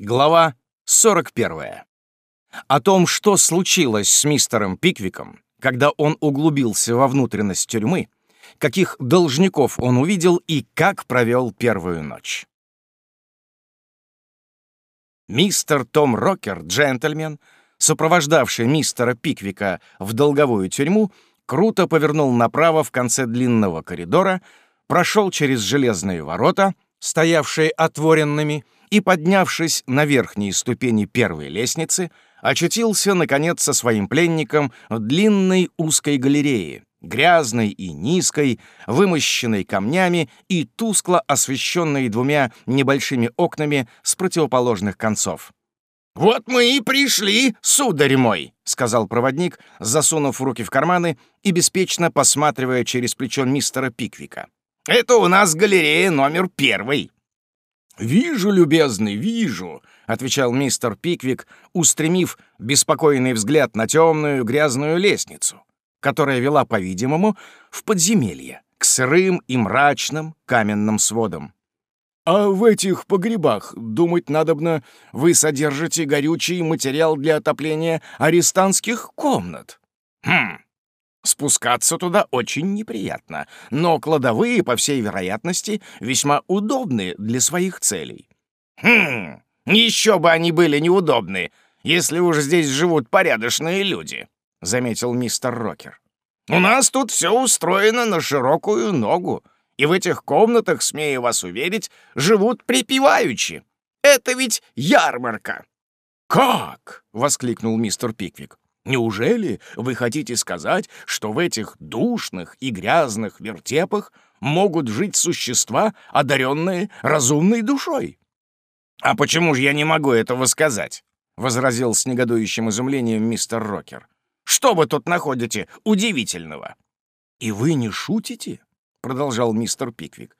Глава 41. О том, что случилось с мистером Пиквиком, когда он углубился во внутренность тюрьмы, каких должников он увидел и как провел первую ночь. Мистер Том Рокер, джентльмен, сопровождавший мистера Пиквика в долговую тюрьму, круто повернул направо в конце длинного коридора, прошел через железные ворота, стоявшие отворенными, и, поднявшись на верхние ступени первой лестницы, очутился, наконец, со своим пленником в длинной узкой галерее, грязной и низкой, вымощенной камнями и тускло освещенной двумя небольшими окнами с противоположных концов. «Вот мы и пришли, сударь мой», — сказал проводник, засунув руки в карманы и беспечно посматривая через плечо мистера Пиквика. «Это у нас галерея номер первый». «Вижу, любезный, вижу», — отвечал мистер Пиквик, устремив беспокойный взгляд на темную грязную лестницу, которая вела, по-видимому, в подземелье, к сырым и мрачным каменным сводам. А в этих погребах, думать надобно, вы содержите горючий материал для отопления арестантских комнат. Хм, спускаться туда очень неприятно, но кладовые, по всей вероятности, весьма удобны для своих целей. Хм, еще бы они были неудобны, если уж здесь живут порядочные люди, — заметил мистер Рокер. У нас тут все устроено на широкую ногу и в этих комнатах, смею вас уверить, живут припеваючи. Это ведь ярмарка!» «Как?» — воскликнул мистер Пиквик. «Неужели вы хотите сказать, что в этих душных и грязных вертепах могут жить существа, одаренные разумной душой?» «А почему же я не могу этого сказать?» — возразил с негодующим изумлением мистер Рокер. «Что вы тут находите удивительного?» «И вы не шутите?» — продолжал мистер Пиквик.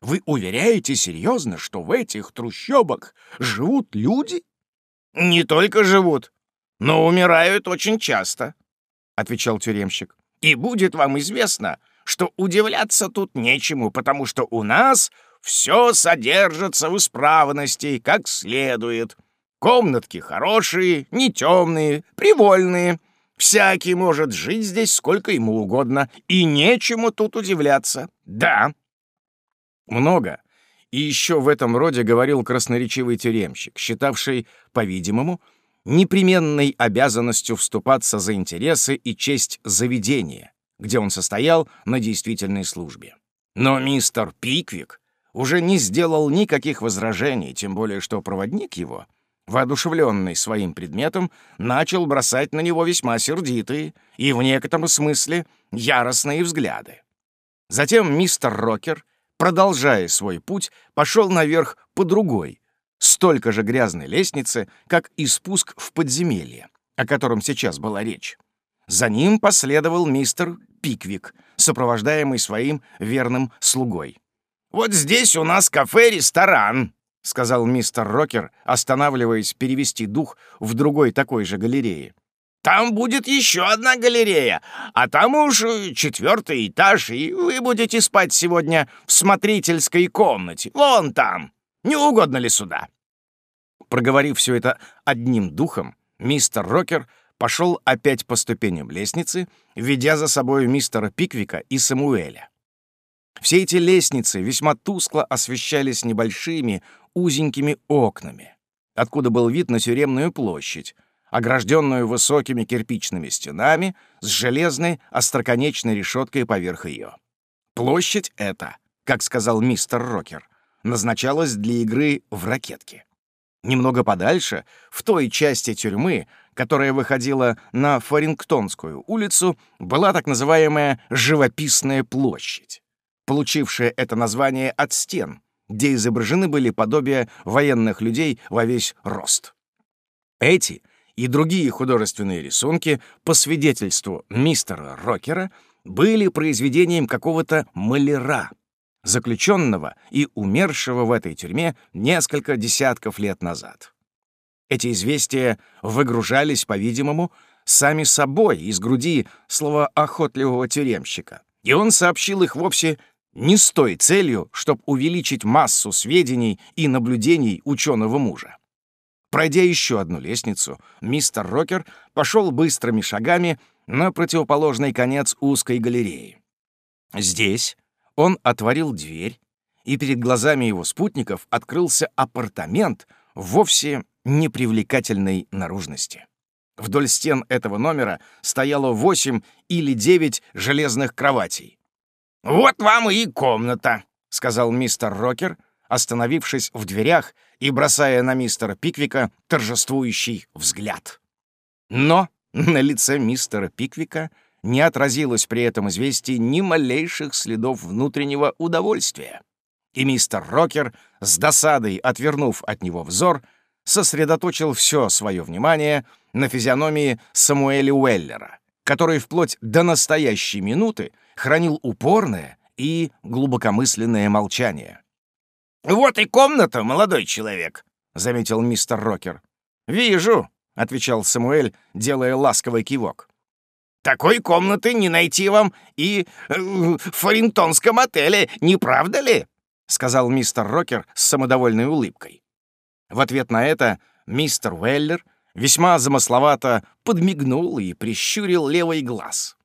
«Вы уверяете серьезно, что в этих трущобах живут люди?» «Не только живут, но умирают очень часто», — отвечал тюремщик. «И будет вам известно, что удивляться тут нечему, потому что у нас все содержится в исправности, как следует. Комнатки хорошие, не темные, привольные». Всякий может жить здесь сколько ему угодно, и нечему тут удивляться. Да. Много. И еще в этом роде говорил красноречивый тюремщик, считавший, по-видимому, непременной обязанностью вступаться за интересы и честь заведения, где он состоял на действительной службе. Но мистер Пиквик уже не сделал никаких возражений, тем более что проводник его — воодушевленный своим предметом, начал бросать на него весьма сердитые и в некотором смысле яростные взгляды. Затем мистер Рокер, продолжая свой путь, пошел наверх по другой, столько же грязной лестнице, как и спуск в подземелье, о котором сейчас была речь. За ним последовал мистер Пиквик, сопровождаемый своим верным слугой. «Вот здесь у нас кафе-ресторан», — сказал мистер Рокер, останавливаясь перевести дух в другой такой же галерее. «Там будет еще одна галерея, а там уж четвертый этаж, и вы будете спать сегодня в смотрительской комнате, вон там. Не угодно ли сюда?» Проговорив все это одним духом, мистер Рокер пошел опять по ступеням лестницы, ведя за собой мистера Пиквика и Самуэля. Все эти лестницы весьма тускло освещались небольшими, узенькими окнами, откуда был вид на тюремную площадь, огражденную высокими кирпичными стенами с железной остроконечной решеткой поверх ее. Площадь эта, как сказал мистер Рокер, назначалась для игры в ракетки. Немного подальше, в той части тюрьмы, которая выходила на Фарингтонскую улицу, была так называемая «живописная площадь», получившая это название от стен, где изображены были подобия военных людей во весь рост. Эти и другие художественные рисунки, по свидетельству мистера Рокера, были произведением какого-то маляра, заключенного и умершего в этой тюрьме несколько десятков лет назад. Эти известия выгружались, по-видимому, сами собой из груди словоохотливого тюремщика, и он сообщил их вовсе не с той целью, чтобы увеличить массу сведений и наблюдений ученого мужа. Пройдя еще одну лестницу, мистер Рокер пошел быстрыми шагами на противоположный конец узкой галереи. Здесь он отворил дверь, и перед глазами его спутников открылся апартамент вовсе непривлекательной наружности. Вдоль стен этого номера стояло восемь или девять железных кроватей. «Вот вам и комната», — сказал мистер Рокер, остановившись в дверях и бросая на мистера Пиквика торжествующий взгляд. Но на лице мистера Пиквика не отразилось при этом известии ни малейших следов внутреннего удовольствия. И мистер Рокер, с досадой отвернув от него взор, сосредоточил все свое внимание на физиономии Самуэля Уэллера, который вплоть до настоящей минуты хранил упорное и глубокомысленное молчание. «Вот и комната, молодой человек», — заметил мистер Рокер. «Вижу», — отвечал Самуэль, делая ласковый кивок. «Такой комнаты не найти вам и э, в Фаринтонском отеле, не правда ли?» — сказал мистер Рокер с самодовольной улыбкой. В ответ на это мистер Уэллер весьма замысловато подмигнул и прищурил левый глаз.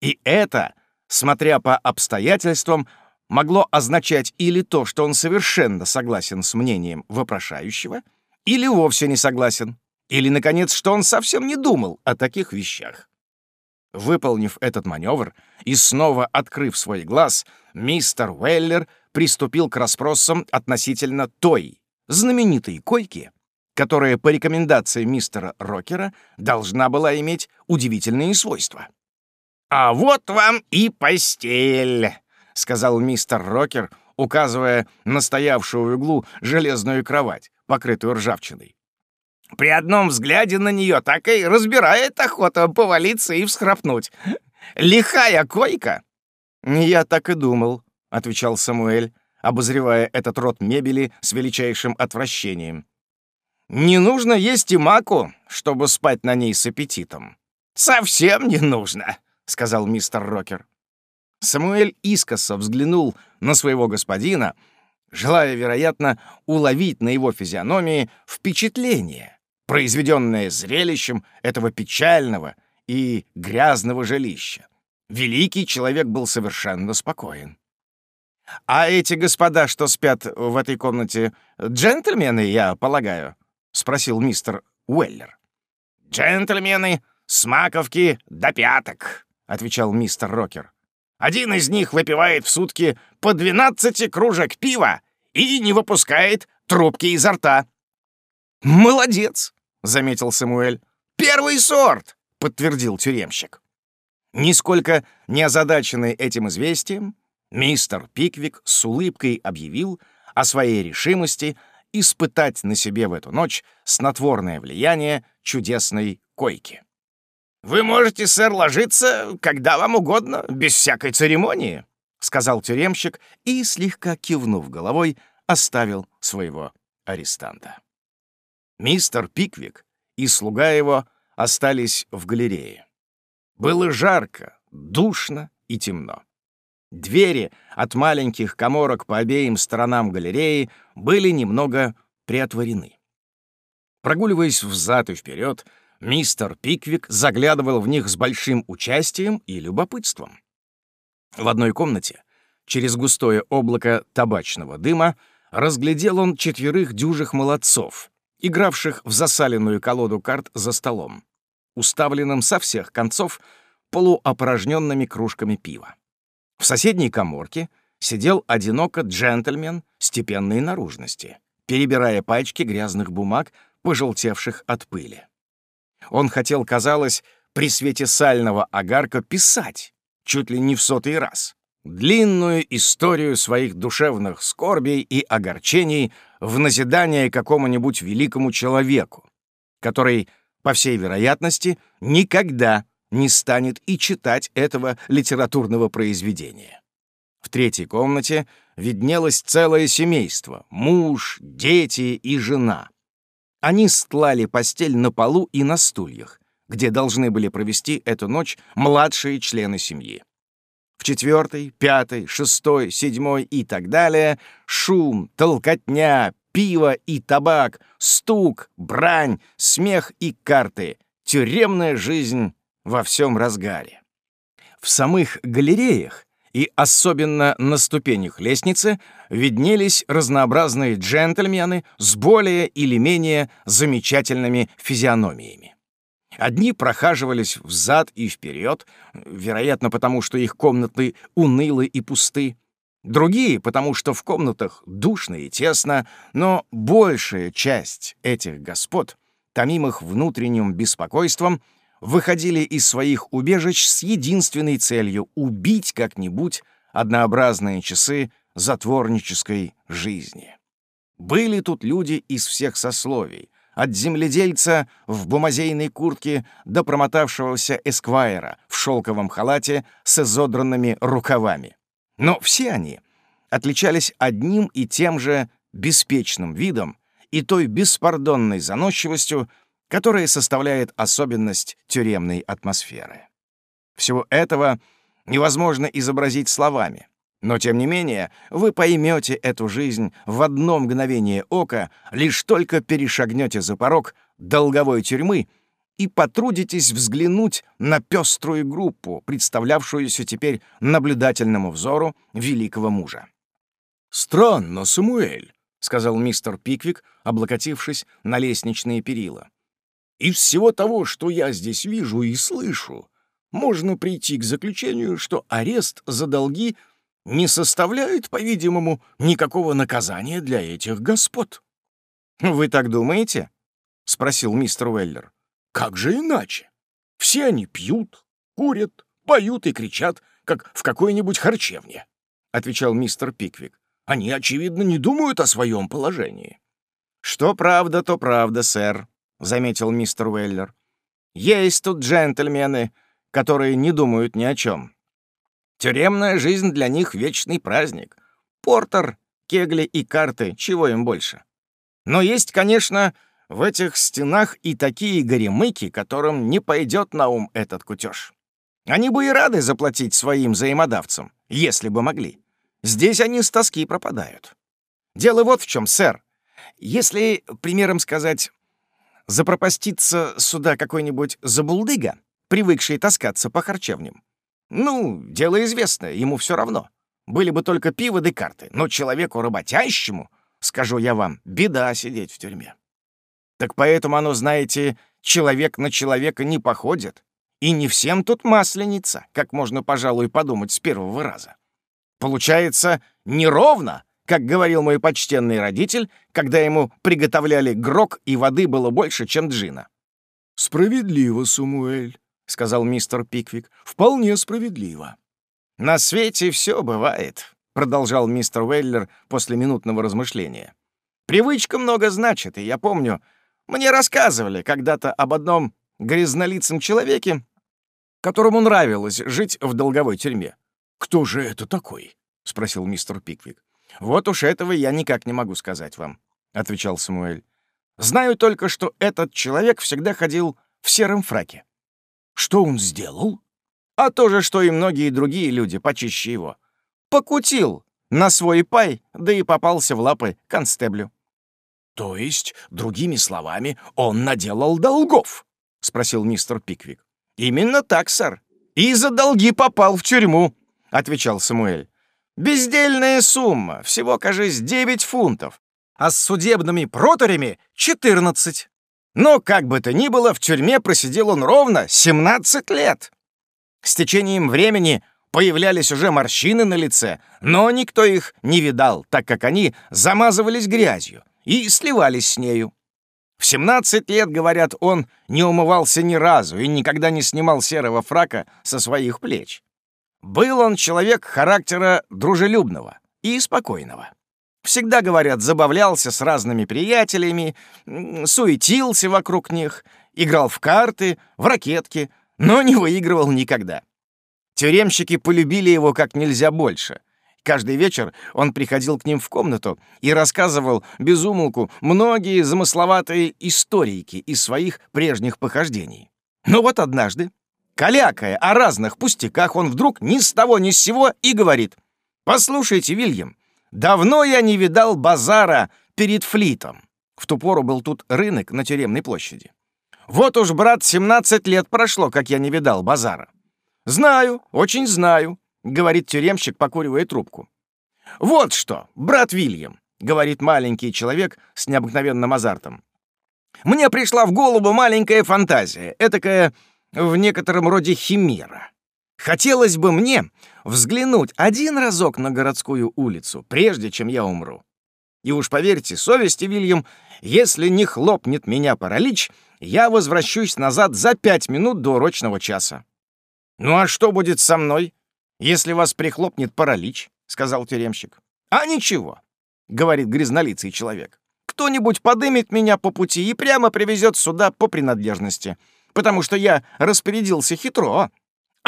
И это, смотря по обстоятельствам, могло означать или то, что он совершенно согласен с мнением вопрошающего, или вовсе не согласен, или, наконец, что он совсем не думал о таких вещах. Выполнив этот маневр и снова открыв свой глаз, мистер Уэллер приступил к расспросам относительно той знаменитой койки, которая по рекомендации мистера Рокера должна была иметь удивительные свойства. «А вот вам и постель», — сказал мистер Рокер, указывая на стоявшую в углу железную кровать, покрытую ржавчиной. «При одном взгляде на нее так и разбирает охота повалиться и всхрапнуть. Лихая койка!» «Я так и думал», — отвечал Самуэль, обозревая этот род мебели с величайшим отвращением. «Не нужно есть и маку, чтобы спать на ней с аппетитом». «Совсем не нужно», — сказал мистер Рокер. Самуэль искоса взглянул на своего господина, желая, вероятно, уловить на его физиономии впечатление, произведенное зрелищем этого печального и грязного жилища. Великий человек был совершенно спокоен. «А эти господа, что спят в этой комнате, джентльмены, я полагаю?» — спросил мистер Уэллер. «Джентльмены с маковки до пяток», — отвечал мистер Рокер. Один из них выпивает в сутки по 12 кружек пива и не выпускает трубки изо рта. «Молодец!» — заметил Самуэль. «Первый сорт!» — подтвердил тюремщик. Нисколько не озадаченный этим известием, мистер Пиквик с улыбкой объявил о своей решимости испытать на себе в эту ночь снотворное влияние чудесной койки. «Вы можете, сэр, ложиться, когда вам угодно, без всякой церемонии», — сказал тюремщик и, слегка кивнув головой, оставил своего арестанта. Мистер Пиквик и слуга его остались в галерее. Было жарко, душно и темно. Двери от маленьких коморок по обеим сторонам галереи были немного приотворены. Прогуливаясь взад и вперед, Мистер Пиквик заглядывал в них с большим участием и любопытством. В одной комнате, через густое облако табачного дыма, разглядел он четверых дюжих молодцов, игравших в засаленную колоду карт за столом, уставленным со всех концов полуопорожненными кружками пива. В соседней коморке сидел одиноко джентльмен степенной наружности, перебирая пачки грязных бумаг, пожелтевших от пыли. Он хотел, казалось, при свете сального огарка писать, чуть ли не в сотый раз, длинную историю своих душевных скорбей и огорчений в назидание какому-нибудь великому человеку, который, по всей вероятности, никогда не станет и читать этого литературного произведения. В третьей комнате виднелось целое семейство — муж, дети и жена — они стлали постель на полу и на стульях, где должны были провести эту ночь младшие члены семьи. В четвертой, пятой, шестой, седьмой и так далее шум, толкотня, Пиво и табак, стук, брань, смех и карты. Тюремная жизнь во всем разгаре. В самых галереях и особенно на ступенях лестницы виднелись разнообразные джентльмены с более или менее замечательными физиономиями. Одни прохаживались взад и вперед, вероятно, потому что их комнаты унылы и пусты, другие, потому что в комнатах душно и тесно, но большая часть этих господ, томимых внутренним беспокойством, выходили из своих убежищ с единственной целью — убить как-нибудь однообразные часы затворнической жизни. Были тут люди из всех сословий, от земледельца в бумазейной куртке до промотавшегося эсквайра в шелковом халате с изодранными рукавами. Но все они отличались одним и тем же беспечным видом и той беспардонной заносчивостью, которая составляет особенность тюремной атмосферы. Всего этого невозможно изобразить словами, но, тем не менее, вы поймете эту жизнь в одно мгновение ока, лишь только перешагнете за порог долговой тюрьмы и потрудитесь взглянуть на пеструю группу, представлявшуюся теперь наблюдательному взору великого мужа. «Странно, Самуэль», — сказал мистер Пиквик, облокотившись на лестничные перила. Из всего того, что я здесь вижу и слышу, можно прийти к заключению, что арест за долги не составляет, по-видимому, никакого наказания для этих господ. «Вы так думаете?» — спросил мистер Уэллер. «Как же иначе? Все они пьют, курят, поют и кричат, как в какой-нибудь харчевне», — отвечал мистер Пиквик. «Они, очевидно, не думают о своем положении». «Что правда, то правда, сэр», — заметил мистер Уэллер. «Есть тут джентльмены, которые не думают ни о чем. Тюремная жизнь для них — вечный праздник. Портер, кегли и карты, чего им больше. Но есть, конечно, в этих стенах и такие горемыки, которым не пойдет на ум этот кутеж. Они бы и рады заплатить своим взаимодавцам, если бы могли. Здесь они с тоски пропадают. Дело вот в чем, сэр. Если, примером сказать, запропаститься сюда какой-нибудь забулдыга, привыкший таскаться по харчевням. Ну, дело известное, ему все равно. Были бы только пиво да карты, но человеку работящему, скажу я вам, беда сидеть в тюрьме. Так поэтому оно, знаете, человек на человека не походит. И не всем тут масленица, как можно, пожалуй, подумать с первого раза. Получается, неровно, как говорил мой почтенный родитель, когда ему приготовляли грок и воды было больше, чем джина. «Справедливо, Самуэль», — сказал мистер Пиквик. «Вполне справедливо». «На свете все бывает», — продолжал мистер Уэллер после минутного размышления. «Привычка много значит, и я помню, мне рассказывали когда-то об одном грязнолицем человеке, которому нравилось жить в долговой тюрьме. «Кто же это такой?» — спросил мистер Пиквик. «Вот уж этого я никак не могу сказать вам», — отвечал Самуэль. «Знаю только, что этот человек всегда ходил в сером фраке». «Что он сделал?» «А то же, что и многие другие люди почище его. Покутил на свой пай, да и попался в лапы констеблю». «То есть, другими словами, он наделал долгов?» — спросил мистер Пиквик. «Именно так, сэр. И за долги попал в тюрьму», — отвечал Самуэль. Бездельная сумма, всего, кажись, 9 фунтов, а с судебными проторями — 14. Но, как бы то ни было, в тюрьме просидел он ровно 17 лет. С течением времени появлялись уже морщины на лице, но никто их не видал, так как они замазывались грязью и сливались с нею. В 17 лет, говорят, он не умывался ни разу и никогда не снимал серого фрака со своих плеч. Был он человек характера дружелюбного и спокойного. Всегда, говорят, забавлялся с разными приятелями, суетился вокруг них, играл в карты, в ракетки, но не выигрывал никогда. Тюремщики полюбили его как нельзя больше. Каждый вечер он приходил к ним в комнату и рассказывал без умолку многие замысловатые историйки из своих прежних похождений. Но вот однажды Калякая о разных пустяках, он вдруг ни с того ни с сего и говорит. «Послушайте, Вильям, давно я не видал базара перед флитом. В ту пору был тут рынок на тюремной площади. Вот уж, брат, 17 лет прошло, как я не видал базара. Знаю, очень знаю, говорит тюремщик, покуривая трубку. Вот что, брат Вильям, говорит маленький человек с необыкновенным азартом. Мне пришла в голову маленькая фантазия, этакая в некотором роде химера. Хотелось бы мне взглянуть один разок на городскую улицу, прежде чем я умру. И уж поверьте совести, Вильям, если не хлопнет меня паралич, я возвращусь назад за пять минут до урочного часа. «Ну а что будет со мной, если вас прихлопнет паралич?» — сказал тюремщик. «А ничего», — говорит грязнолицый человек. «Кто-нибудь подымет меня по пути и прямо привезет сюда по принадлежности, потому что я распорядился хитро.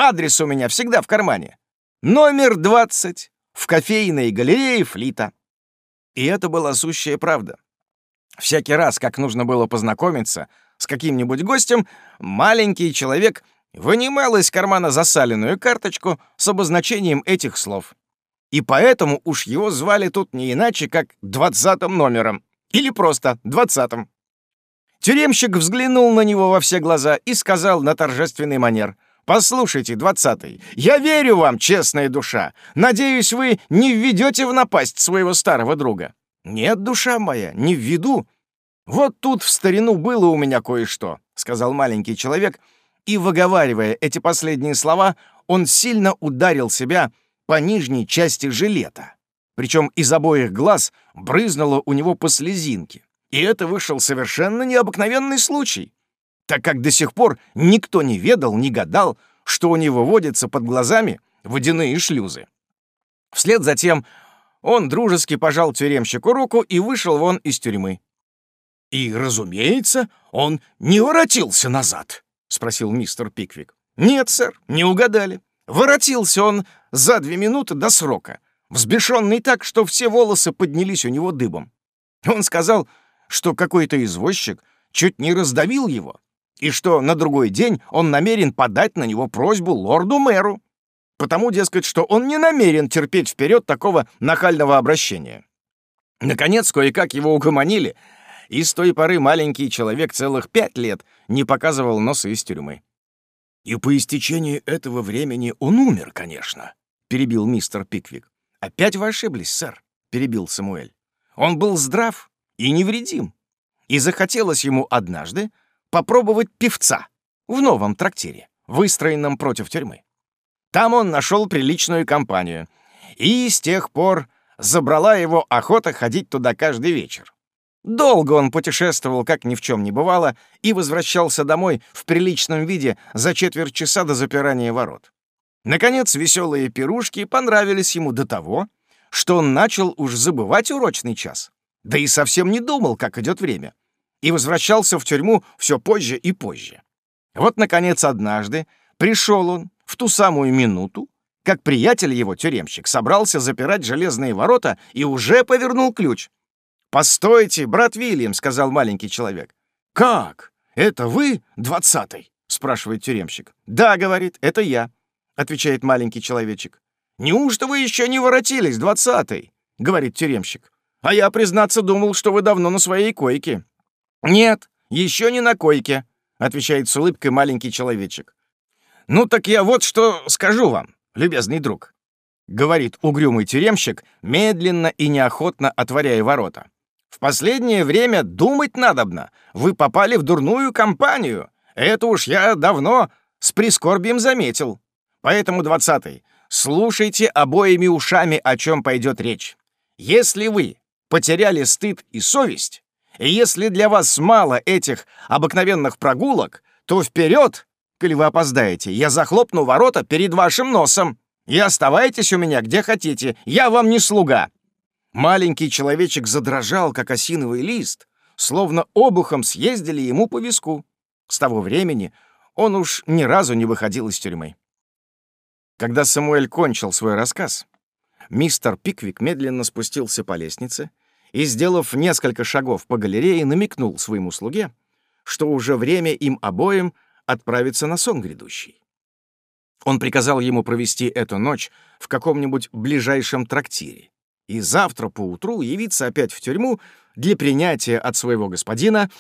Адрес у меня всегда в кармане. Номер 20 в кофейной галерее Флита». И это была сущая правда. Всякий раз, как нужно было познакомиться с каким-нибудь гостем, маленький человек вынимал из кармана засаленную карточку с обозначением этих слов. И поэтому уж его звали тут не иначе, как двадцатым номером. Или просто двадцатым. Тюремщик взглянул на него во все глаза и сказал на торжественный манер. «Послушайте, двадцатый, я верю вам, честная душа. Надеюсь, вы не введете в напасть своего старого друга». «Нет, душа моя, не введу. Вот тут в старину было у меня кое-что», — сказал маленький человек, и, выговаривая эти последние слова, он сильно ударил себя по нижней части жилета. Причем из обоих глаз брызнуло у него по слезинке. И это вышел совершенно необыкновенный случай, так как до сих пор никто не ведал, не гадал, что у него водятся под глазами водяные шлюзы. Вслед за тем он дружески пожал тюремщику руку и вышел вон из тюрьмы. «И, разумеется, он не воротился назад», — спросил мистер Пиквик. «Нет, сэр, не угадали. Воротился он за две минуты до срока, взбешенный так, что все волосы поднялись у него дыбом. Он сказал, что какой-то извозчик чуть не раздавил его, и что на другой день он намерен подать на него просьбу лорду-мэру, потому, дескать, что он не намерен терпеть вперед такого нахального обращения. Наконец, кое-как его угомонили, и с той поры маленький человек целых пять лет не показывал носа из тюрьмы. «И по истечении этого времени он умер, конечно», — перебил мистер Пиквик. «Опять вы ошиблись, сэр», — перебил Самуэль. «Он был здрав и невредим, и захотелось ему однажды попробовать певца в новом трактире, выстроенном против тюрьмы. Там он нашел приличную компанию, и с тех пор забрала его охота ходить туда каждый вечер. Долго он путешествовал, как ни в чем не бывало, и возвращался домой в приличном виде за четверть часа до запирания ворот. Наконец, веселые пирушки понравились ему до того, что он начал уж забывать урочный час, да и совсем не думал, как идет время, и возвращался в тюрьму все позже и позже. Вот, наконец, однажды пришел он в ту самую минуту, как приятель его, тюремщик, собрался запирать железные ворота и уже повернул ключ — «Постойте, брат Вильям», — сказал маленький человек. «Как? Это вы, двадцатый?» — спрашивает тюремщик. «Да», — говорит, — «это я», — отвечает маленький человечек. «Неужто вы еще не воротились, двадцатый?» — говорит тюремщик. «А я, признаться, думал, что вы давно на своей койке». «Нет, еще не на койке», — отвечает с улыбкой маленький человечек. «Ну так я вот что скажу вам, любезный друг», — говорит угрюмый тюремщик, медленно и неохотно отворяя ворота. В последнее время думать надобно. Вы попали в дурную компанию. Это уж я давно с прискорбием заметил. Поэтому, двадцатый, слушайте обоими ушами, о чем пойдет речь. Если вы потеряли стыд и совесть, и если для вас мало этих обыкновенных прогулок, то вперед, коли вы опоздаете, я захлопну ворота перед вашим носом. И оставайтесь у меня где хотите, я вам не слуга. Маленький человечек задрожал, как осиновый лист, словно обухом съездили ему по виску. С того времени он уж ни разу не выходил из тюрьмы. Когда Самуэль кончил свой рассказ, мистер Пиквик медленно спустился по лестнице и, сделав несколько шагов по галерее, намекнул своему слуге, что уже время им обоим отправиться на сон грядущий. Он приказал ему провести эту ночь в каком-нибудь ближайшем трактире, и завтра поутру явиться опять в тюрьму для принятия от своего господина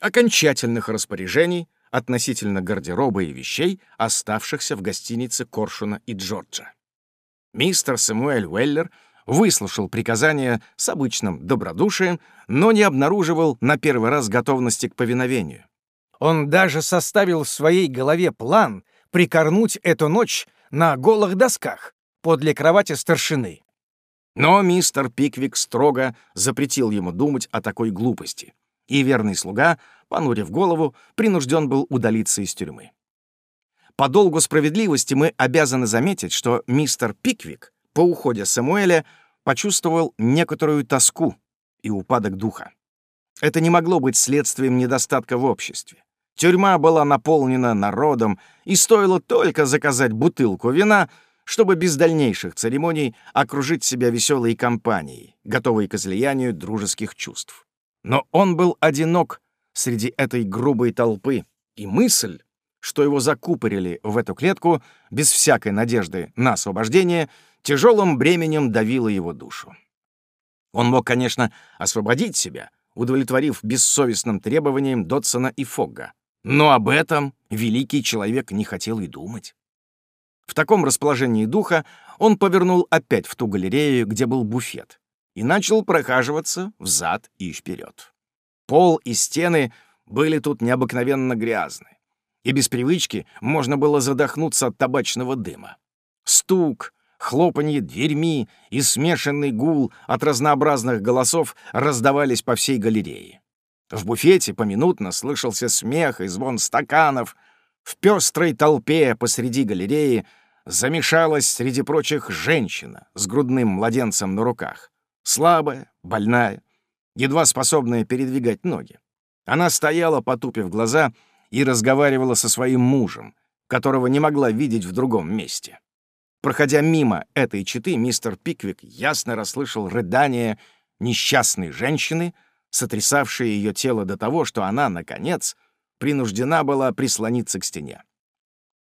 окончательных распоряжений относительно гардероба и вещей, оставшихся в гостинице Коршуна и Джорджа. Мистер Сэмуэль Уэллер выслушал приказание с обычным добродушием, но не обнаруживал на первый раз готовности к повиновению. Он даже составил в своей голове план прикорнуть эту ночь на голых досках подле кровати старшины. Но мистер Пиквик строго запретил ему думать о такой глупости, и верный слуга, понурив голову, принужден был удалиться из тюрьмы. По долгу справедливости мы обязаны заметить, что мистер Пиквик по уходе Самуэля почувствовал некоторую тоску и упадок духа. Это не могло быть следствием недостатка в обществе. Тюрьма была наполнена народом, и стоило только заказать бутылку вина, чтобы без дальнейших церемоний окружить себя веселой компанией, готовой к излиянию дружеских чувств. Но он был одинок среди этой грубой толпы, и мысль, что его закупорили в эту клетку без всякой надежды на освобождение, тяжелым бременем давила его душу. Он мог, конечно, освободить себя, удовлетворив бессовестным требованиям Дотсона и Фогга. Но об этом великий человек не хотел и думать. В таком расположении духа он повернул опять в ту галерею, где был буфет, и начал прохаживаться взад и вперед. Пол и стены были тут необыкновенно грязны и без привычки можно было задохнуться от табачного дыма. Стук, хлопанье дверьми и смешанный гул от разнообразных голосов раздавались по всей галерее. В буфете поминутно слышался смех и звон стаканов. В пестрой толпе посреди галереи замешалась среди прочих женщина с грудным младенцем на руках. Слабая, больная, едва способная передвигать ноги. Она стояла, потупив глаза, и разговаривала со своим мужем, которого не могла видеть в другом месте. Проходя мимо этой четы, мистер Пиквик ясно расслышал рыдание несчастной женщины, сотрясавшее ее тело до того, что она, наконец, принуждена была прислониться к стене.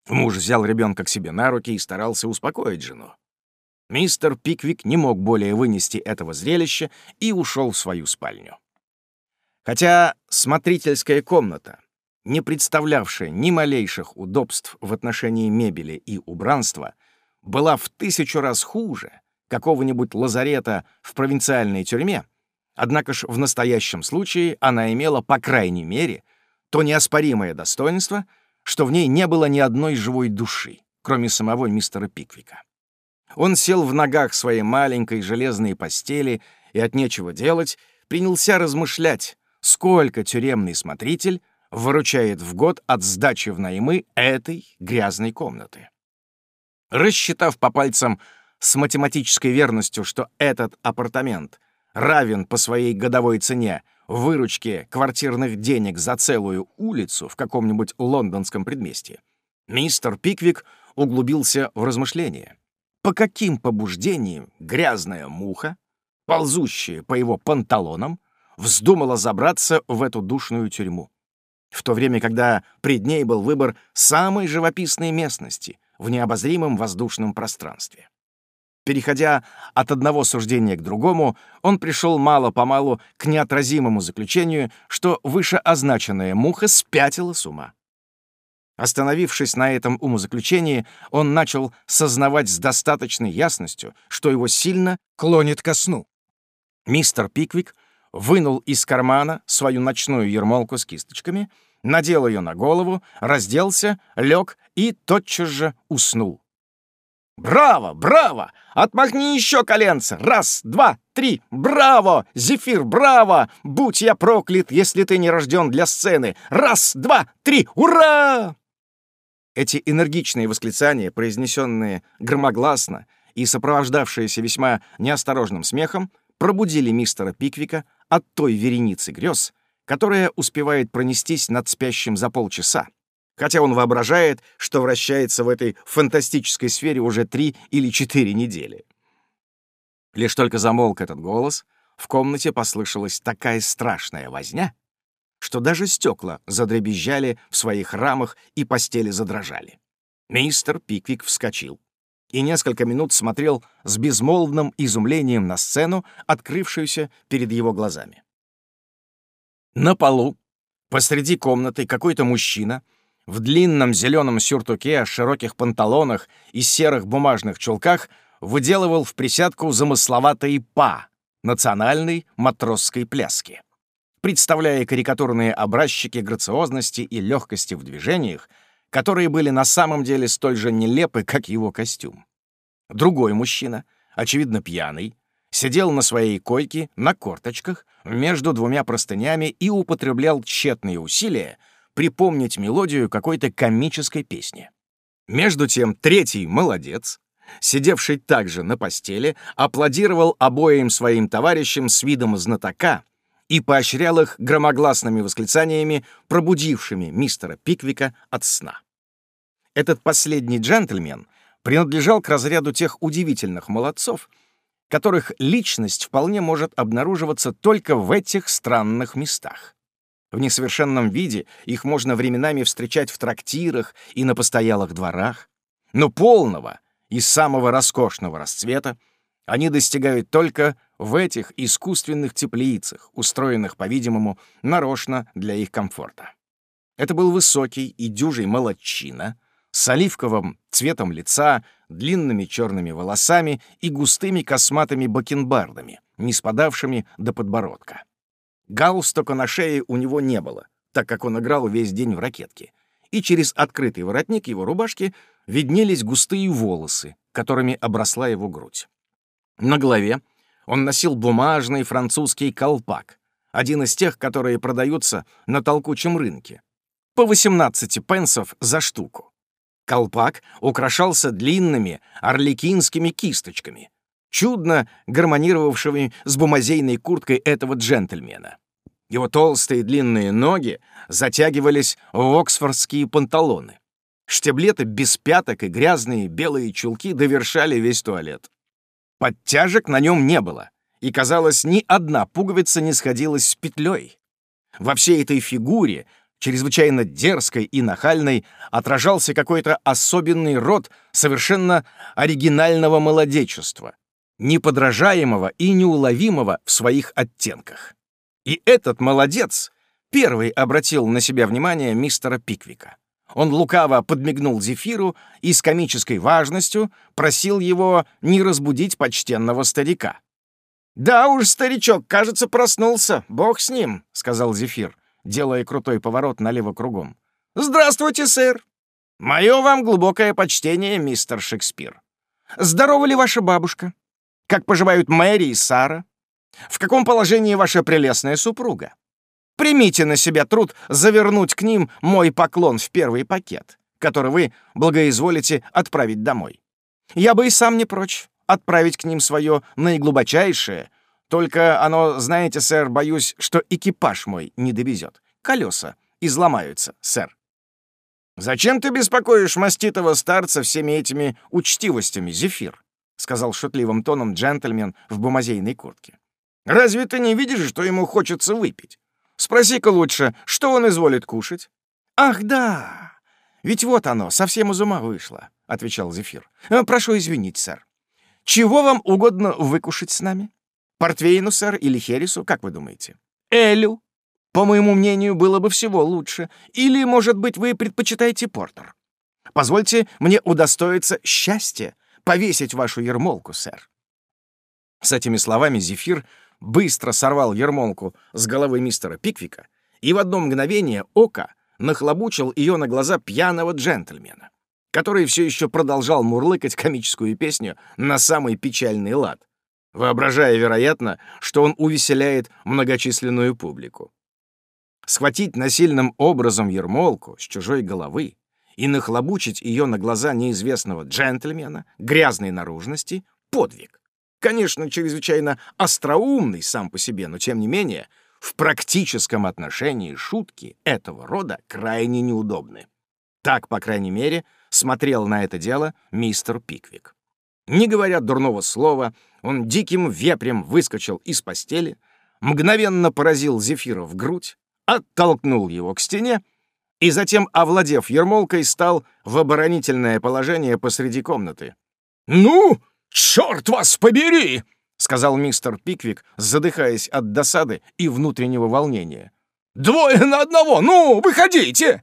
Муж взял ребенка к себе на руки и старался успокоить жену. Мистер Пиквик не мог более вынести этого зрелища и ушел в свою спальню. Хотя смотрительская комната не представлявшая ни малейших удобств в отношении мебели и убранства, была в тысячу раз хуже какого-нибудь лазарета в провинциальной тюрьме, однако ж в настоящем случае она имела, по крайней мере, то неоспоримое достоинство, что в ней не было ни одной живой души, кроме самого мистера Пиквика. Он сел в ногах своей маленькой железной постели и от нечего делать принялся размышлять, сколько тюремный смотритель выручает в год от сдачи в наймы этой грязной комнаты. Рассчитав по пальцам с математической верностью, что этот апартамент равен по своей годовой цене выручке квартирных денег за целую улицу в каком-нибудь лондонском предместье, мистер Пиквик углубился в размышления. По каким побуждениям грязная муха, ползущая по его панталонам, вздумала забраться в эту душную тюрьму? в то время, когда пред ней был выбор самой живописной местности в необозримом воздушном пространстве. Переходя от одного суждения к другому, он пришел мало-помалу к неотразимому заключению, что вышеозначенная муха спятила с ума. Остановившись на этом умозаключении, он начал сознавать с достаточной ясностью, что его сильно клонит ко сну. Мистер Пиквик вынул из кармана свою ночную ермолку с кисточками, надел ее на голову, разделся, лег и тотчас же уснул. «Браво! Браво! Отмахни еще коленца! Раз, два, три! Браво! Зефир, браво! Будь я проклят, если ты не рожден для сцены! Раз, два, три! Ура!» Эти энергичные восклицания, произнесенные громогласно и сопровождавшиеся весьма неосторожным смехом, пробудили мистера Пиквика от той вереницы грез, которая успевает пронестись над спящим за полчаса, хотя он воображает, что вращается в этой фантастической сфере уже три или четыре недели. Лишь только замолк этот голос, в комнате послышалась такая страшная возня, что даже стекла задребезжали в своих рамах и постели задрожали. Мистер Пиквик вскочил и несколько минут смотрел с безмолвным изумлением на сцену, открывшуюся перед его глазами. На полу, посреди комнаты, какой-то мужчина в длинном зеленом сюртуке, широких панталонах и серых бумажных чулках выделывал в присядку замысловатые па национальной матросской пляски. Представляя карикатурные образчики грациозности и легкости в движениях, которые были на самом деле столь же нелепы, как его костюм. Другой мужчина, очевидно пьяный, сидел на своей койке на корточках между двумя простынями и употреблял тщетные усилия припомнить мелодию какой-то комической песни. Между тем третий молодец, сидевший также на постели, аплодировал обоим своим товарищам с видом знатока и поощрял их громогласными восклицаниями, пробудившими мистера Пиквика от сна. Этот последний джентльмен принадлежал к разряду тех удивительных молодцов, которых личность вполне может обнаруживаться только в этих странных местах. В несовершенном виде их можно временами встречать в трактирах и на постоялых дворах, но полного и самого роскошного расцвета они достигают только в этих искусственных теплицах, устроенных, по-видимому, нарочно для их комфорта. Это был высокий и дюжий молодчина с оливковым цветом лица, длинными черными волосами и густыми косматыми бакенбардами, не спадавшими до подбородка. Галстука на шее у него не было, так как он играл весь день в ракетке, и через открытый воротник его рубашки виднелись густые волосы, которыми обросла его грудь. На голове он носил бумажный французский колпак, один из тех, которые продаются на толкучем рынке, по 18 пенсов за штуку. Колпак украшался длинными орликинскими кисточками, чудно гармонировавшими с бумазейной курткой этого джентльмена. Его толстые длинные ноги затягивались в оксфордские панталоны. Штиблеты без пяток и грязные белые чулки довершали весь туалет. Подтяжек на нем не было, и, казалось, ни одна пуговица не сходилась с петлей. Во всей этой фигуре, чрезвычайно дерзкой и нахальной, отражался какой-то особенный род совершенно оригинального молодечества, неподражаемого и неуловимого в своих оттенках. И этот молодец первый обратил на себя внимание мистера Пиквика. Он лукаво подмигнул Зефиру и с комической важностью просил его не разбудить почтенного старика. «Да уж, старичок, кажется, проснулся. Бог с ним», — сказал Зефир, делая крутой поворот налево кругом. «Здравствуйте, сэр!» «Мое вам глубокое почтение, мистер Шекспир. Здорова ли ваша бабушка? Как поживают Мэри и Сара? В каком положении ваша прелестная супруга? Примите на себя труд завернуть к ним мой поклон в первый пакет, который вы благоизволите отправить домой. Я бы и сам не прочь отправить к ним свое наиглубочайшее, только оно, знаете, сэр, боюсь, что экипаж мой не довезет. Колеса изломаются, сэр. «Зачем ты беспокоишь маститого старца всеми этими учтивостями, Зефир?» — сказал шутливым тоном джентльмен в бумазейной куртке. Разве ты не видишь, что ему хочется выпить? Спроси-ка лучше, что он изволит кушать?» «Ах, да! Ведь вот оно, совсем из ума вышло», — отвечал Зефир. «Э, «Прошу извинить, сэр. Чего вам угодно выкушать с нами? Портвейну, сэр, или хересу, как вы думаете? Элю? По моему мнению, было бы всего лучше. Или, может быть, вы предпочитаете портер? Позвольте мне удостоиться счастья повесить вашу ермолку, сэр». С этими словами Зефир быстро сорвал ермолку с головы мистера Пиквика и в одно мгновение ока нахлобучил ее на глаза пьяного джентльмена, который все еще продолжал мурлыкать комическую песню на самый печальный лад, воображая, вероятно, что он увеселяет многочисленную публику. Схватить насильным образом ермолку с чужой головы и нахлобучить ее на глаза неизвестного джентльмена грязной наружности — подвиг. Конечно, чрезвычайно остроумный сам по себе, но тем не менее в практическом отношении шутки этого рода крайне неудобны. Так, по крайней мере, смотрел на это дело мистер Пиквик. Не говоря дурного слова, он диким вепрем выскочил из постели, мгновенно поразил Зефира в грудь, оттолкнул его к стене и затем, овладев ермолкой, стал в оборонительное положение посреди комнаты. «Ну!» «Черт вас побери!» — сказал мистер Пиквик, задыхаясь от досады и внутреннего волнения. Двое на одного! Ну, выходите!»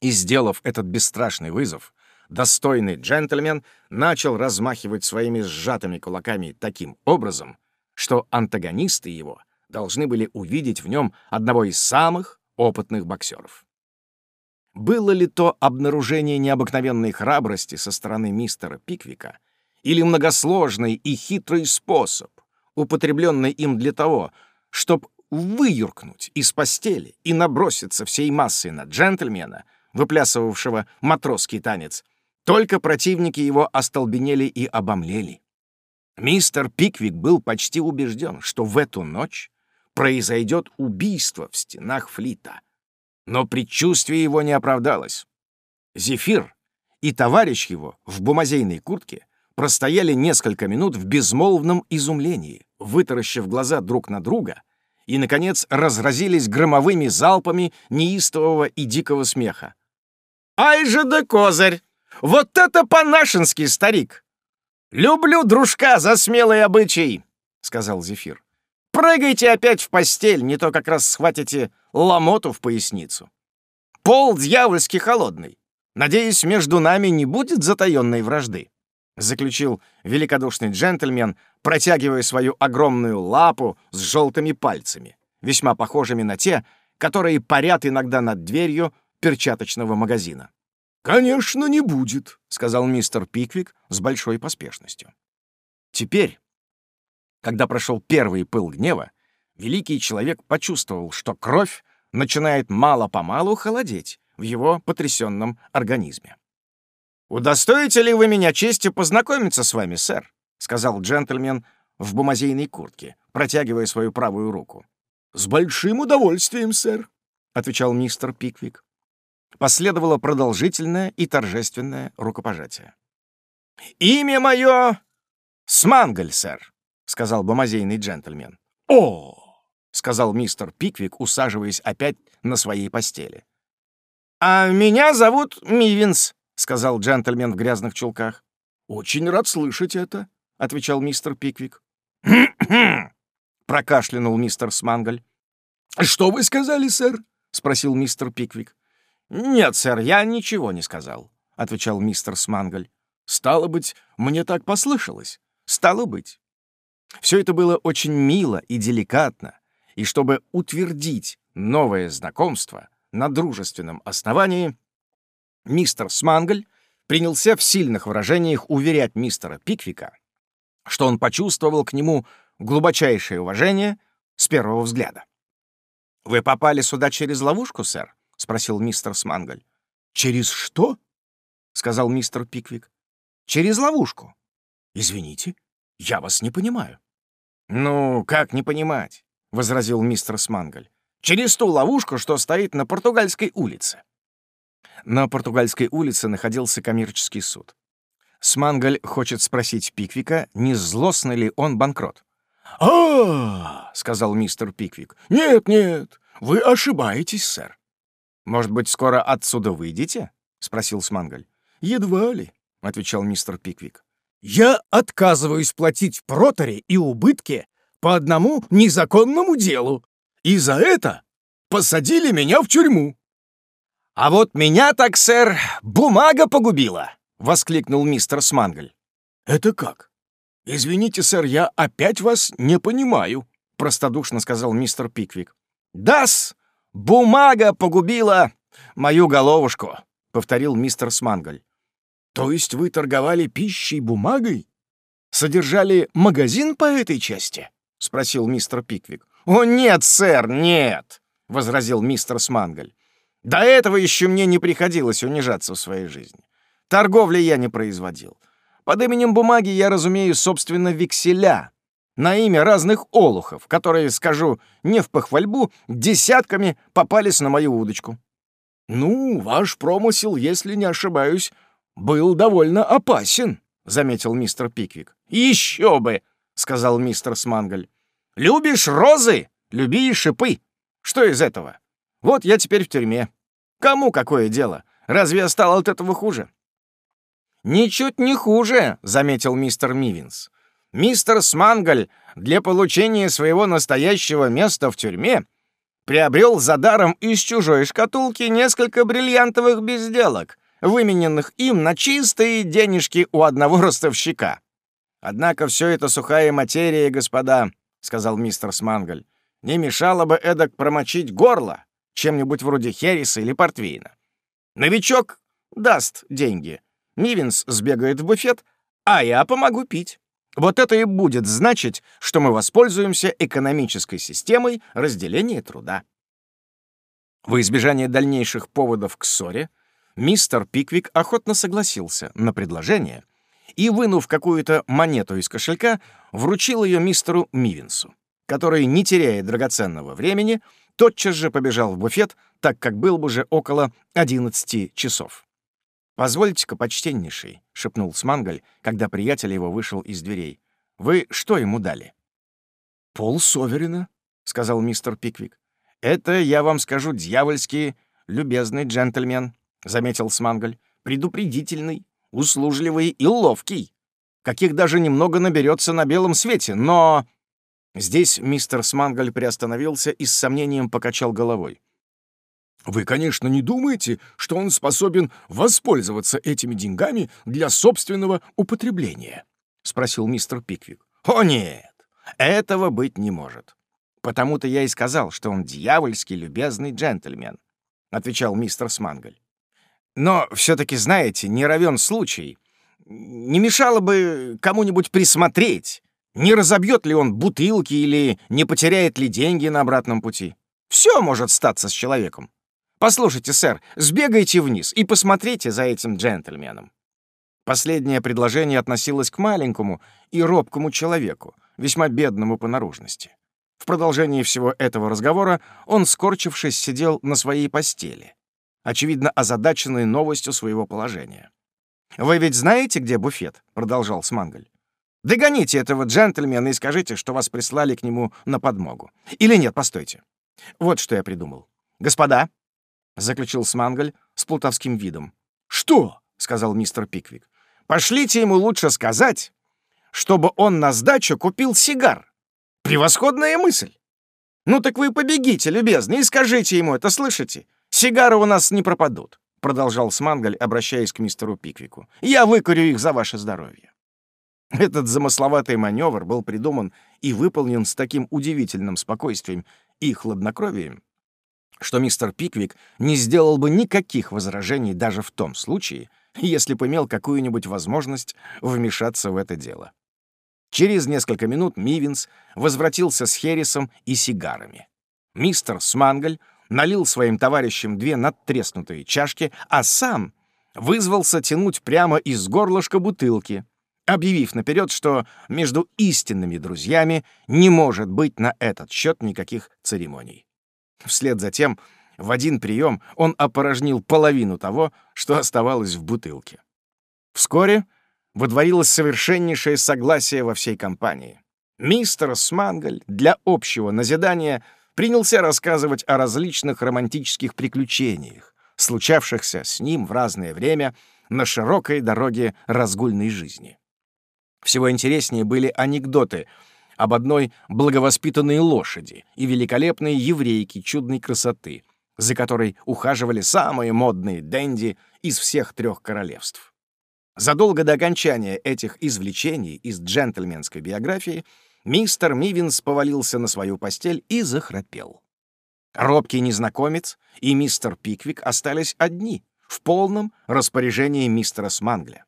И, сделав этот бесстрашный вызов, достойный джентльмен начал размахивать своими сжатыми кулаками таким образом, что антагонисты его должны были увидеть в нем одного из самых опытных боксеров. Было ли то обнаружение необыкновенной храбрости со стороны мистера Пиквика или многосложный и хитрый способ, употребленный им для того, чтобы выюркнуть из постели и наброситься всей массой на джентльмена, выплясывавшего матросский танец, только противники его остолбенели и обомлели. Мистер Пиквик был почти убежден, что в эту ночь произойдет убийство в стенах флита. Но предчувствие его не оправдалось. Зефир и товарищ его в бумазейной куртке простояли несколько минут в безмолвном изумлении, вытаращив глаза друг на друга, и, наконец, разразились громовыми залпами неистового и дикого смеха. «Ай же да козырь! Вот это по-нашенски, старик! Люблю дружка за смелый обычай!» — сказал Зефир. «Прыгайте опять в постель, не то как раз схватите ломоту в поясницу. Пол дьявольски холодный. Надеюсь, между нами не будет затаённой вражды» заключил великодушный джентльмен, протягивая свою огромную лапу с желтыми пальцами, весьма похожими на те, которые парят иногда над дверью перчаточного магазина. «Конечно, не будет», — сказал мистер Пиквик с большой поспешностью. Теперь, когда прошел первый пыл гнева, великий человек почувствовал, что кровь начинает мало-помалу холодеть в его потрясенном организме. «Удостоите ли вы меня честью познакомиться с вами, сэр?» — сказал джентльмен в бумазейной куртке, протягивая свою правую руку. «С большим удовольствием, сэр», — отвечал мистер Пиквик. Последовало продолжительное и торжественное рукопожатие. «Имя мое Смангаль, сэр», — сказал бумазейный джентльмен. «О!» — сказал мистер Пиквик, усаживаясь опять на своей постели. «А меня зовут Мивинс», — сказал джентльмен в грязных чулках. «Очень рад слышать это», — отвечал мистер Пиквик. прокашлянул мистер Смангаль. «Что вы сказали, сэр?» — спросил мистер Пиквик. «Нет, сэр, я ничего не сказал», — отвечал мистер Смангаль. «Стало быть, мне так послышалось. Стало быть». Все это было очень мило и деликатно, и чтобы утвердить новое знакомство на дружественном основании, Мистер Смангль принялся в сильных выражениях уверять мистера Пиквика, что он почувствовал к нему глубочайшее уважение с первого взгляда. «Вы попали сюда через ловушку, сэр?» — спросил мистер Смангль. «Через что?» — сказал мистер Пиквик. «Через ловушку». «Извините, я вас не понимаю». «Ну, как не понимать?» — возразил мистер Смангль. «Через ту ловушку, что стоит на Португальской улице. На Португальской улице находился коммерческий суд. Смангаль хочет спросить Пиквика, не злостный ли он банкрот. а, сказал мистер Пиквик. «Нет, нет, вы ошибаетесь, сэр». «Может быть, скоро отсюда выйдете?» — спросил Смангаль. «Едва ли», — отвечал мистер Пиквик. «Я отказываюсь платить протори и убытки по одному незаконному делу, и за это посадили меня в тюрьму». «А вот меня так, сэр, бумага погубила!» — воскликнул мистер Смангль. «Это как? Извините, сэр, я опять вас не понимаю», — простодушно сказал мистер Пиквик. «Да-с, бумага погубила мою головушку», — повторил мистер Смангль. «То есть вы торговали пищей бумагой? Содержали магазин по этой части?» — спросил мистер Пиквик. «О, нет, сэр, нет!» — возразил мистер Смангль. До этого еще мне не приходилось унижаться в своей жизни. Торговли я не производил. Под именем бумаги я разумею, собственно, векселя на имя разных олухов, которые, скажу, не в похвальбу, десятками попались на мою удочку. «Ну, ваш промысел, если не ошибаюсь, был довольно опасен», — заметил мистер Пиквик. «Еще бы!» — сказал мистер Смангаль. «Любишь розы? Люби и шипы. Что из этого? Вот я теперь в тюрьме. Кому какое дело? Разве я стал от этого хуже?» «Ничуть не хуже», — заметил мистер Мивинс. «Мистер Смангаль для получения своего настоящего места в тюрьме приобрел за даром из чужой шкатулки несколько бриллиантовых безделок, вымененных им на чистые денежки у одного ростовщика. Однако все это сухая материя, господа, — сказал мистер Смангаль. «Не мешало бы эдак промочить горло чем-нибудь вроде хереса или портвейна. Новичок даст деньги. Мивинс сбегает в буфет, а я помогу пить. Вот это и будет значить, что мы воспользуемся экономической системой разделения труда». Во избежание дальнейших поводов к ссоре, мистер Пиквик охотно согласился на предложение и, вынув какую-то монету из кошелька, вручил ее мистеру Мивинсу, который, не теряя драгоценного времени, тотчас же побежал в буфет, так как был бы уже около 11 часов. «Позвольте-ка, почтеннейший», — шепнул Смангаль, когда приятель его вышел из дверей. «Вы что ему дали?» «Пол Соверина», — сказал мистер Пиквик. «Это, я вам скажу, дьявольский, любезный джентльмен», — заметил Смангаль. «Предупредительный, услужливый и ловкий, каких даже немного наберется на белом свете, но...» Здесь мистер Смангаль приостановился и с сомнением покачал головой. «Вы, конечно, не думаете, что он способен воспользоваться этими деньгами для собственного употребления?» — спросил мистер Пиквик. «О, нет, этого быть не может. Потому-то я и сказал, что он дьявольски любезный джентльмен», — отвечал мистер Смангаль. Но все-таки, знаете, не равен случай. Не мешало бы кому-нибудь присмотреть, не разобьет ли он бутылки или не потеряет ли деньги на обратном пути. Все может статься с человеком. Послушайте, сэр, сбегайте вниз и посмотрите за этим джентльменом. Последнее предложение относилось к маленькому и робкому человеку, весьма бедному по наружности. В продолжении всего этого разговора он, скорчившись, сидел на своей постели очевидно озадаченный новостью своего положения. «Вы ведь знаете, где буфет?» — продолжал Смангаль. «Догоните этого джентльмена и скажите, что вас прислали к нему на подмогу. Или нет, постойте. Вот что я придумал. Господа!» — заключил Смангаль с плутовским видом. «Что?» — сказал мистер Пиквик. «Пошлите ему лучше сказать, чтобы он на сдачу купил сигар. Превосходная мысль! Ну так вы побегите, любезный, и скажите ему это, слышите? «Сигары у нас не пропадут», — продолжал Смангаль, обращаясь к мистеру Пиквику. «Я выкурю их за ваше здоровье». Этот замысловатый маневр был придуман и выполнен с таким удивительным спокойствием и хладнокровием, что мистер Пиквик не сделал бы никаких возражений даже в том случае, если бы имел какую-нибудь возможность вмешаться в это дело. Через несколько минут Мивинс возвратился с Херрисом и сигарами. Мистер Смангаль налил своим товарищам две надтреснутые чашки, а сам вызвался тянуть прямо из горлышка бутылки, объявив наперед, что между истинными друзьями не может быть на этот счет никаких церемоний. Вслед за тем, в один прием он опорожнил половину того, что оставалось в бутылке. Вскоре водворилось совершеннейшее согласие во всей компании. Мистер Смангаль для общего назидания — принялся рассказывать о различных романтических приключениях, случавшихся с ним в разное время на широкой дороге разгульной жизни. Всего интереснее были анекдоты об одной благовоспитанной лошади и великолепной еврейке чудной красоты, за которой ухаживали самые модные денди из всех трех королевств. Задолго до окончания этих извлечений из джентльменской биографии мистер Мивинс повалился на свою постель и захрапел. Робкий незнакомец и мистер Пиквик остались одни, в полном распоряжении мистера Смангля.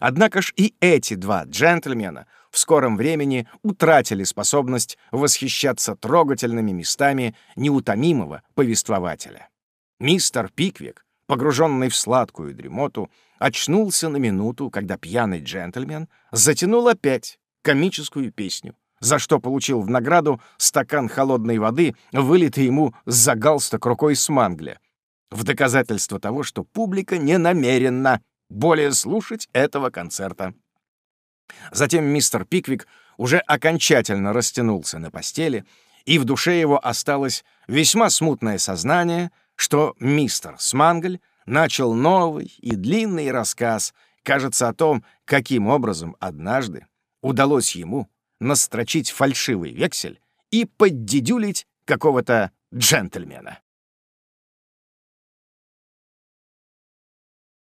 Однако ж и эти два джентльмена в скором времени утратили способность восхищаться трогательными местами неутомимого повествователя. Мистер Пиквик, погруженный в сладкую дремоту, очнулся на минуту, когда пьяный джентльмен затянул опять комическую песню, за что получил в награду стакан холодной воды, вылитый ему за галстук рукой с мангля, в доказательство того, что публика не намерена более слушать этого концерта. Затем мистер Пиквик уже окончательно растянулся на постели, и в душе его осталось весьма смутное сознание, что мистер Смангль начал новый и длинный рассказ, кажется, о том, каким образом однажды удалось ему настрочить фальшивый вексель и поддедюлить какого-то джентльмена.